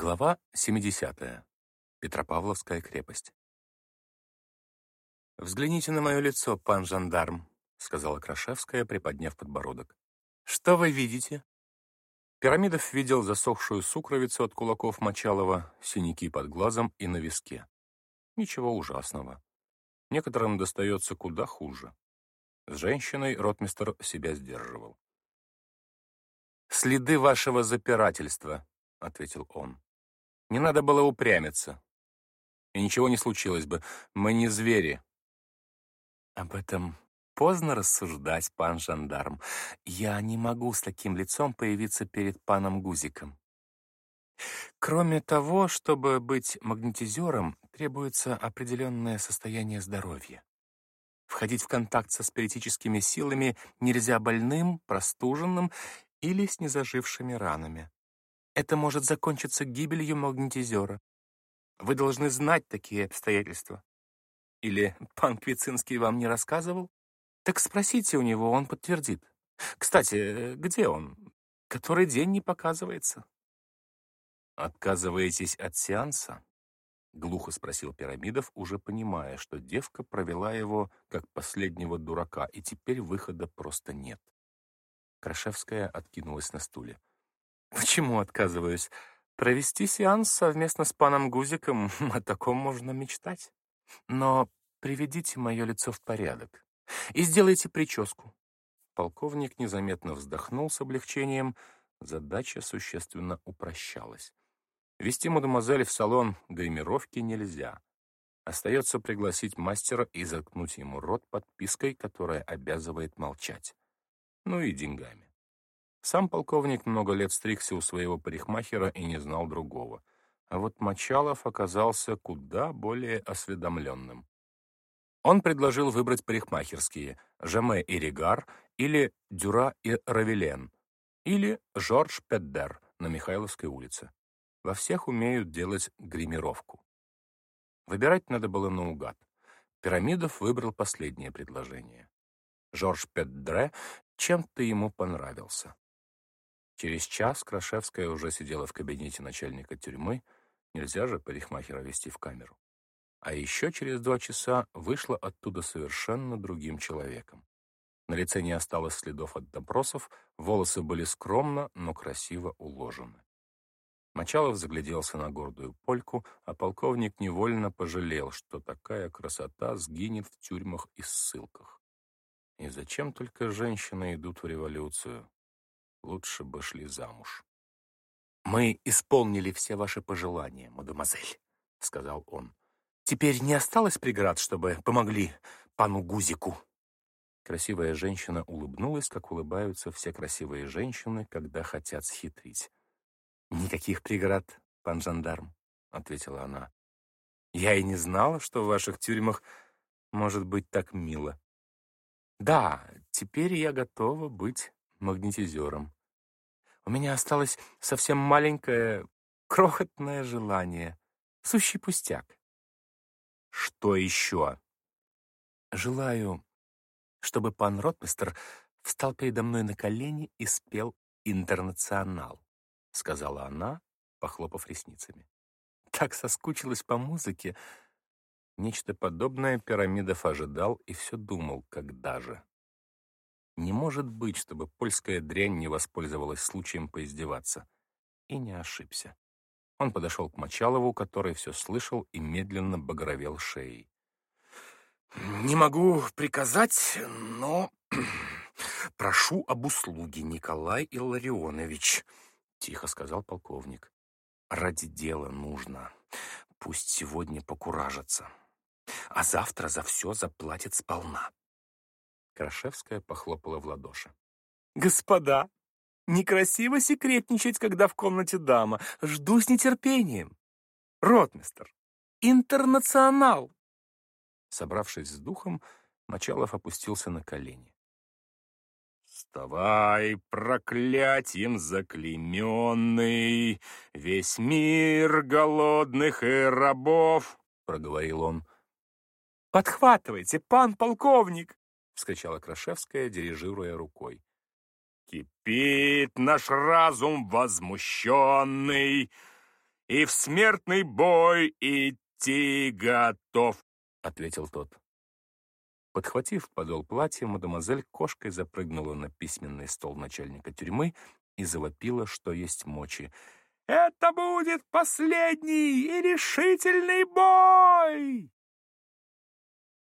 Глава 70. Петропавловская крепость. «Взгляните на мое лицо, пан жандарм», — сказала Крашевская, приподняв подбородок. «Что вы видите?» Пирамидов видел засохшую сукровицу от кулаков Мочалова, синяки под глазом и на виске. Ничего ужасного. Некоторым достается куда хуже. С женщиной ротмистер себя сдерживал. «Следы вашего запирательства», — ответил он. «Не надо было упрямиться. И ничего не случилось бы. Мы не звери». «Об этом поздно рассуждать, пан жандарм. Я не могу с таким лицом появиться перед паном Гузиком. Кроме того, чтобы быть магнетизером, требуется определенное состояние здоровья. Входить в контакт со спиритическими силами нельзя больным, простуженным или с незажившими ранами. Это может закончиться гибелью магнетизера. Вы должны знать такие обстоятельства. Или пан Квицинский вам не рассказывал? Так спросите у него, он подтвердит. Кстати, где он? Который день не показывается. «Отказываетесь от сеанса?» — глухо спросил Пирамидов, уже понимая, что девка провела его как последнего дурака, и теперь выхода просто нет. Крашевская откинулась на стуле. Почему отказываюсь? Провести сеанс совместно с паном Гузиком, о таком можно мечтать. Но приведите мое лицо в порядок и сделайте прическу. Полковник незаметно вздохнул с облегчением. Задача существенно упрощалась. Вести мадемуазель в салон гримировки нельзя. Остается пригласить мастера и заткнуть ему рот подпиской, которая обязывает молчать. Ну и деньгами. Сам полковник много лет стригся у своего парикмахера и не знал другого. А вот Мочалов оказался куда более осведомленным. Он предложил выбрать парикмахерские Жаме и Ригар или Дюра и Равелен или Жорж Педдер на Михайловской улице. Во всех умеют делать гримировку. Выбирать надо было наугад. Пирамидов выбрал последнее предложение. Жорж Педдре чем-то ему понравился. Через час Крашевская уже сидела в кабинете начальника тюрьмы, нельзя же парикмахера вести в камеру. А еще через два часа вышла оттуда совершенно другим человеком. На лице не осталось следов от допросов, волосы были скромно, но красиво уложены. Мочалов загляделся на гордую польку, а полковник невольно пожалел, что такая красота сгинет в тюрьмах и ссылках. И зачем только женщины идут в революцию? Лучше бы шли замуж. «Мы исполнили все ваши пожелания, мадемуазель», — сказал он. «Теперь не осталось преград, чтобы помогли пану Гузику?» Красивая женщина улыбнулась, как улыбаются все красивые женщины, когда хотят схитрить. «Никаких преград, пан жандарм», — ответила она. «Я и не знала, что в ваших тюрьмах может быть так мило. Да, теперь я готова быть магнетизером. У меня осталось совсем маленькое, крохотное желание. Сущий пустяк. Что еще? Желаю, чтобы пан Ротмистер встал передо мной на колени и спел «Интернационал», — сказала она, похлопав ресницами. Так соскучилась по музыке. Нечто подобное Пирамидов ожидал и все думал, когда же. Не может быть, чтобы польская дрянь не воспользовалась случаем поиздеваться. И не ошибся. Он подошел к Мочалову, который все слышал и медленно багровел шеей. «Не могу приказать, но прошу об услуге, Николай Илларионович», — тихо сказал полковник. «Ради дела нужно. Пусть сегодня покуражится, а завтра за все заплатит сполна». Крашевская похлопала в ладоши. «Господа, некрасиво секретничать, когда в комнате дама. Жду с нетерпением. Ротмистер, интернационал!» Собравшись с духом, Мочалов опустился на колени. «Вставай, проклятием заклейменный, весь мир голодных и рабов!» — проговорил он. «Подхватывайте, пан полковник!» Вскричала Крашевская, дирижируя рукой. «Кипит наш разум возмущенный, и в смертный бой идти готов», — ответил тот. Подхватив подол платья, мадемуазель кошкой запрыгнула на письменный стол начальника тюрьмы и завопила, что есть мочи. «Это будет последний и решительный бой!»